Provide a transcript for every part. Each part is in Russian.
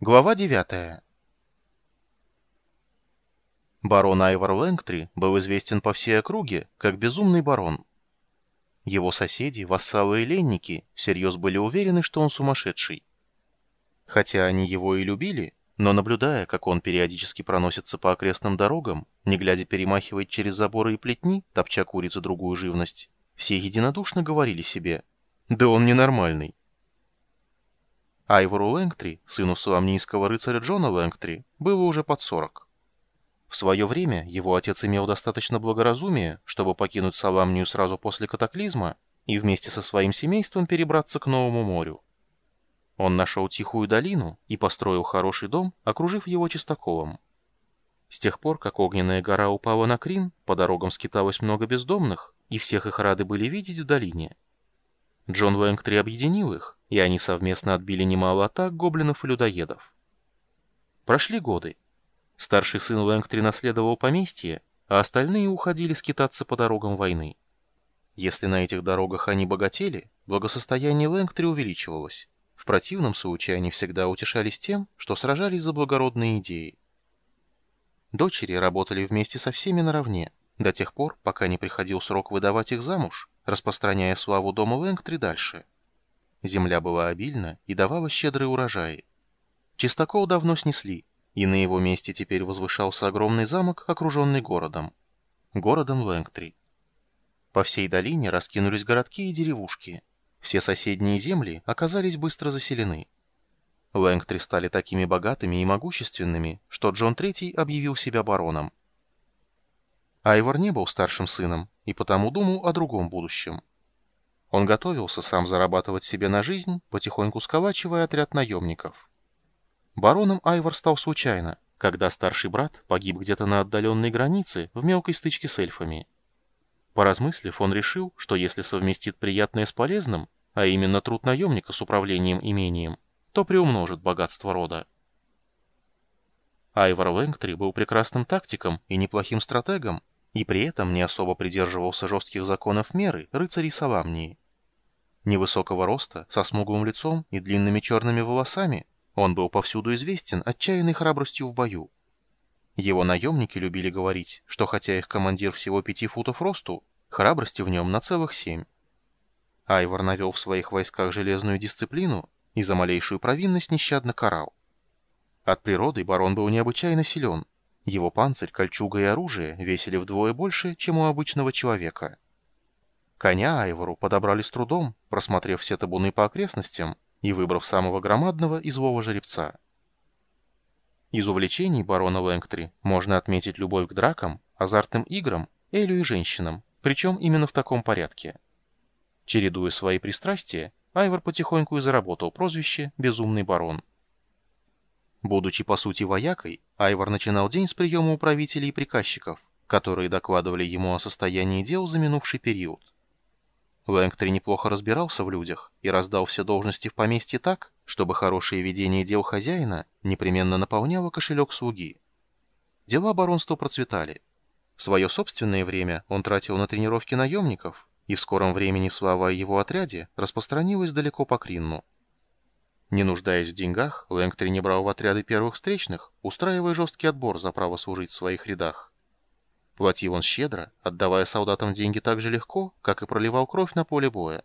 Глава 9 Барон Айвар Лэнгтри был известен по всей округе как безумный барон. Его соседи, вассалы и ленники всерьез были уверены, что он сумасшедший. Хотя они его и любили, но наблюдая, как он периодически проносится по окрестным дорогам, не глядя перемахивает через заборы и плетни, топча курицу другую живность, все единодушно говорили себе «Да он ненормальный». Айвору Лэнгтри, сыну суамнийского рыцаря Джона Лэнгтри, было уже под сорок. В свое время его отец имел достаточно благоразумия, чтобы покинуть Саламнию сразу после катаклизма и вместе со своим семейством перебраться к Новому морю. Он нашел тихую долину и построил хороший дом, окружив его чистоколом. С тех пор, как огненная гора упала на Крин, по дорогам скиталось много бездомных, и всех их рады были видеть в долине. Джон Лэнгтри объединил их, и они совместно отбили немало атак гоблинов и людоедов. Прошли годы. Старший сын Лэнгтри наследовал поместье, а остальные уходили скитаться по дорогам войны. Если на этих дорогах они богатели, благосостояние Лэнгтри увеличивалось. В противном случае они всегда утешались тем, что сражались за благородные идеи. Дочери работали вместе со всеми наравне, до тех пор, пока не приходил срок выдавать их замуж, распространяя славу дома Лэнгтри дальше. Земля была обильна и давала щедрые урожаи. Чистокол давно снесли, и на его месте теперь возвышался огромный замок, окруженный городом. Городом Лэнгтри. По всей долине раскинулись городки и деревушки. Все соседние земли оказались быстро заселены. Лэнгтри стали такими богатыми и могущественными, что Джон III объявил себя бароном. Айвор не был старшим сыном и потому думал о другом будущем. Он готовился сам зарабатывать себе на жизнь, потихоньку сколачивая отряд наемников. Бароном Айвор стал случайно, когда старший брат погиб где-то на отдаленной границе в мелкой стычке с эльфами. Поразмыслив, он решил, что если совместит приятное с полезным, а именно труд наемника с управлением имением, то приумножит богатство рода. Айвор Лэнгтри был прекрасным тактиком и неплохим стратегом, и при этом не особо придерживался жестких законов меры рыцарей Саламнии. Невысокого роста, со смуглым лицом и длинными черными волосами, он был повсюду известен отчаянной храбростью в бою. Его наемники любили говорить, что хотя их командир всего пяти футов росту, храбрости в нем на целых семь. Айвор навел в своих войсках железную дисциплину и за малейшую провинность нещадно карал. От природы барон был необычайно силен. Его панцирь, кольчуга и оружие весили вдвое больше, чем у обычного человека. Коня Айвору подобрали с трудом, просмотрев все табуны по окрестностям, и выбрав самого громадного и злого жеребца. Из увлечений барона Лэнгтри можно отметить любовь к дракам, азартным играм, элю и женщинам, причем именно в таком порядке. Чередуя свои пристрастия, Айвор потихоньку и заработал прозвище «Безумный барон». Будучи по сути воякой, Айвор начинал день с приема управителей и приказчиков, которые докладывали ему о состоянии дел за минувший период. Лэнгтри неплохо разбирался в людях и раздал все должности в поместье так, чтобы хорошее ведение дел хозяина непременно наполняло кошелек слуги. Дела баронства процветали. Свое собственное время он тратил на тренировки наемников, и в скором времени слава о его отряде распространилась далеко по Кринну. Не нуждаясь в деньгах, Лэнгтри не брал в отряды первых встречных, устраивая жесткий отбор за право служить в своих рядах. Платил он щедро, отдавая солдатам деньги так же легко, как и проливал кровь на поле боя.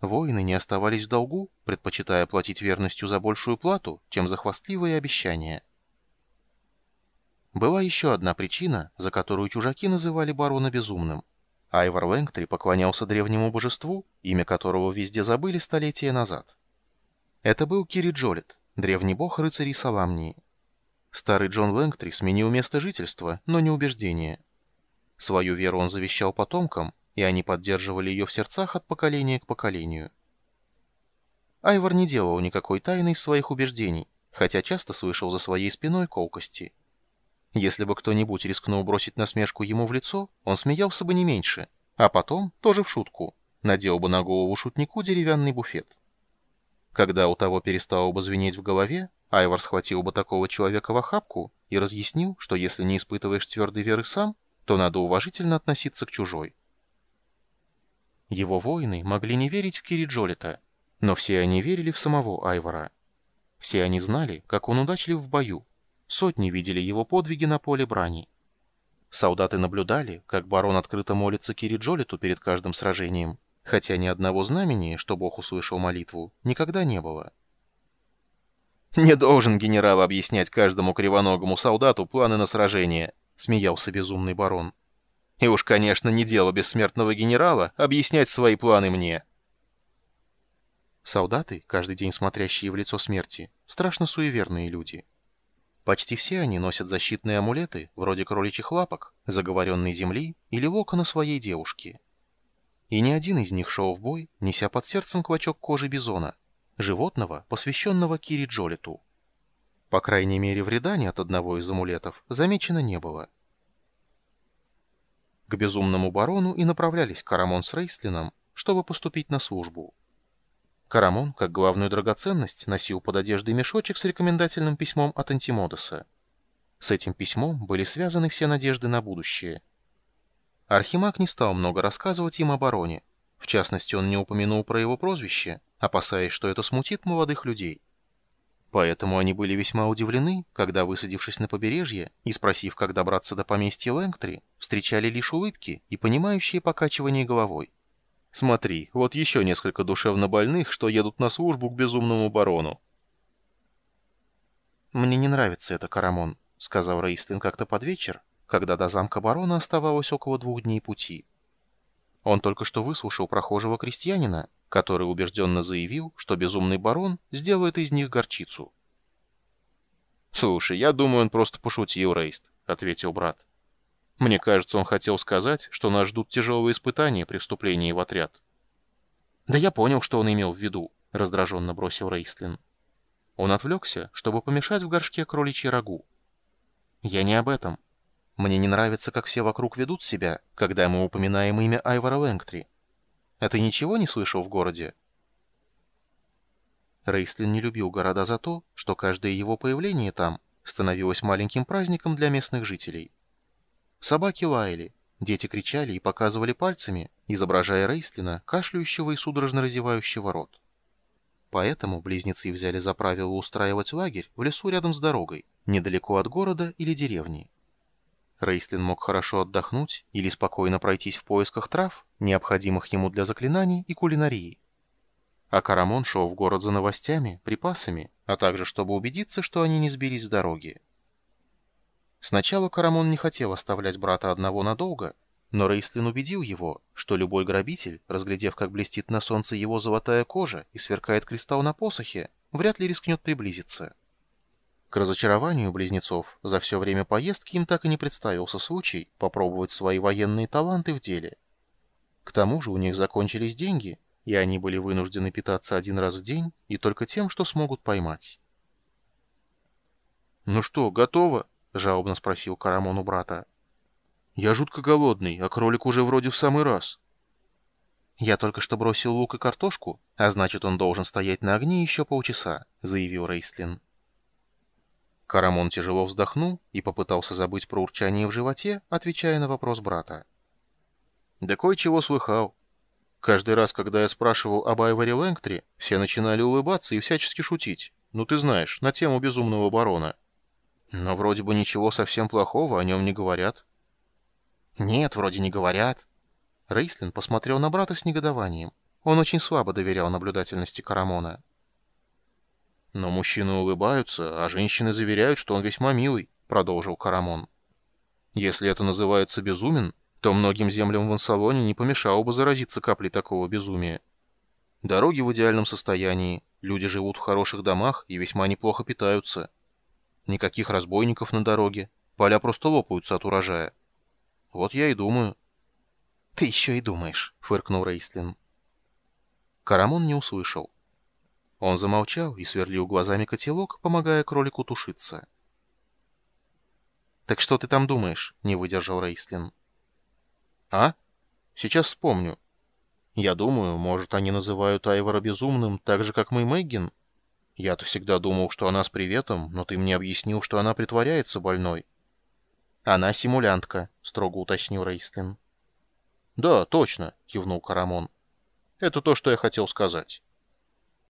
Воины не оставались в долгу, предпочитая платить верностью за большую плату, чем за хвастливые обещания. Была еще одна причина, за которую чужаки называли барона безумным. Айвар Лэнгтри поклонялся древнему божеству, имя которого везде забыли столетия назад. Это был Кири Джолет, древний бог рыцарей Саламнии. Старый Джон Лэнгтри сменил место жительства, но не убеждение. Свою веру он завещал потомкам, и они поддерживали ее в сердцах от поколения к поколению. Айвор не делал никакой тайны из своих убеждений, хотя часто слышал за своей спиной колкости. Если бы кто-нибудь рискнул бросить насмешку ему в лицо, он смеялся бы не меньше, а потом, тоже в шутку, надел бы на голову шутнику деревянный буфет. Когда у того перестало бы звенеть в голове, Айвар схватил бы такого человека в охапку и разъяснил, что если не испытываешь твердой веры сам, то надо уважительно относиться к чужой. Его воины могли не верить в Кири Джолета, но все они верили в самого Айвара. Все они знали, как он удачлив в бою. Сотни видели его подвиги на поле брани. Солдаты наблюдали, как барон открыто молится Кириджолиту перед каждым сражением, хотя ни одного знамени, что Бог услышал молитву, никогда не было. «Не должен генерал объяснять каждому кривоногому солдату планы на сражение», — смеялся безумный барон. «И уж, конечно, не дело бессмертного генерала объяснять свои планы мне». Солдаты, каждый день смотрящие в лицо смерти, страшно суеверные люди. Почти все они носят защитные амулеты, вроде кроличьих лапок, заговоренной земли или локона своей девушки. И ни один из них шел в бой, неся под сердцем клочок кожи бизона, животного, посвященного Кири Джолиту. По крайней мере, вреда ни от одного из амулетов замечено не было. К безумному барону и направлялись Карамон с Рейслином, чтобы поступить на службу. Карамон, как главную драгоценность, носил под одеждой мешочек с рекомендательным письмом от Антимодоса. С этим письмом были связаны все надежды на будущее. Архимаг не стал много рассказывать им о бароне. В частности, он не упомянул про его прозвище, опасаясь, что это смутит молодых людей. Поэтому они были весьма удивлены, когда, высадившись на побережье и спросив, как добраться до поместья Лэнгтри, встречали лишь улыбки и понимающие покачивание головой. Смотри, вот еще несколько душевно больных, что едут на службу к безумному барону. «Мне не нравится это, Карамон», — сказал Рейстлин как-то под вечер, когда до замка барона оставалось около двух дней пути. Он только что выслушал прохожего крестьянина, который убежденно заявил, что безумный барон сделает из них горчицу. «Слушай, я думаю, он просто пошутил, Рейст», — ответил брат. Мне кажется, он хотел сказать, что нас ждут тяжелые испытания при вступлении в отряд. «Да я понял, что он имел в виду», — раздраженно бросил Рейстлин. Он отвлекся, чтобы помешать в горшке кроличьи рагу. «Я не об этом. Мне не нравится, как все вокруг ведут себя, когда мы упоминаем имя Айвара Лэнгтри. А ты ничего не слышал в городе?» Рейстлин не любил города за то, что каждое его появление там становилось маленьким праздником для местных жителей. Собаки лаяли, дети кричали и показывали пальцами, изображая Рейслина, кашляющего и судорожно разевающего рот. Поэтому близнецы взяли за правило устраивать лагерь в лесу рядом с дорогой, недалеко от города или деревни. Рейслин мог хорошо отдохнуть или спокойно пройтись в поисках трав, необходимых ему для заклинаний и кулинарии. А Карамон шел в город за новостями, припасами, а также чтобы убедиться, что они не сбились с дороги. Сначала Карамон не хотел оставлять брата одного надолго, но Рейслин убедил его, что любой грабитель, разглядев, как блестит на солнце его золотая кожа и сверкает кристалл на посохе, вряд ли рискнет приблизиться. К разочарованию близнецов, за все время поездки им так и не представился случай попробовать свои военные таланты в деле. К тому же у них закончились деньги, и они были вынуждены питаться один раз в день и только тем, что смогут поймать. «Ну что, готово?» — жалобно спросил Карамон у брата. «Я жутко голодный, а кролик уже вроде в самый раз». «Я только что бросил лук и картошку, а значит, он должен стоять на огне еще полчаса», — заявил Рейстлин. Карамон тяжело вздохнул и попытался забыть про урчание в животе, отвечая на вопрос брата. «Да кое-чего слыхал. Каждый раз, когда я спрашивал об Айваре Лэнгтре, все начинали улыбаться и всячески шутить. Ну, ты знаешь, на тему безумного барона». Но вроде бы ничего совсем плохого о нем не говорят. Нет, вроде не говорят. Рейслин посмотрел на брата с негодованием. Он очень слабо доверял наблюдательности Карамона. Но мужчины улыбаются, а женщины заверяют, что он весьма милый, продолжил Карамон. Если это называется безумен, то многим землям в Ансалоне не помешало бы заразиться каплей такого безумия. Дороги в идеальном состоянии, люди живут в хороших домах и весьма неплохо питаются. Никаких разбойников на дороге. Поля просто лопаются от урожая. Вот я и думаю. «Ты еще и думаешь», — фыркнул Рейслин. Карамон не услышал. Он замолчал и сверлил глазами котелок, помогая кролику тушиться. «Так что ты там думаешь?» — не выдержал Рейслин. «А? Сейчас вспомню. Я думаю, может, они называют Айвора безумным так же, как мы Мэггин?» Я-то всегда думал, что она с приветом, но ты мне объяснил, что она притворяется больной. Она симулянтка, строго уточнил Рейстлин. Да, точно, кивнул Карамон. Это то, что я хотел сказать.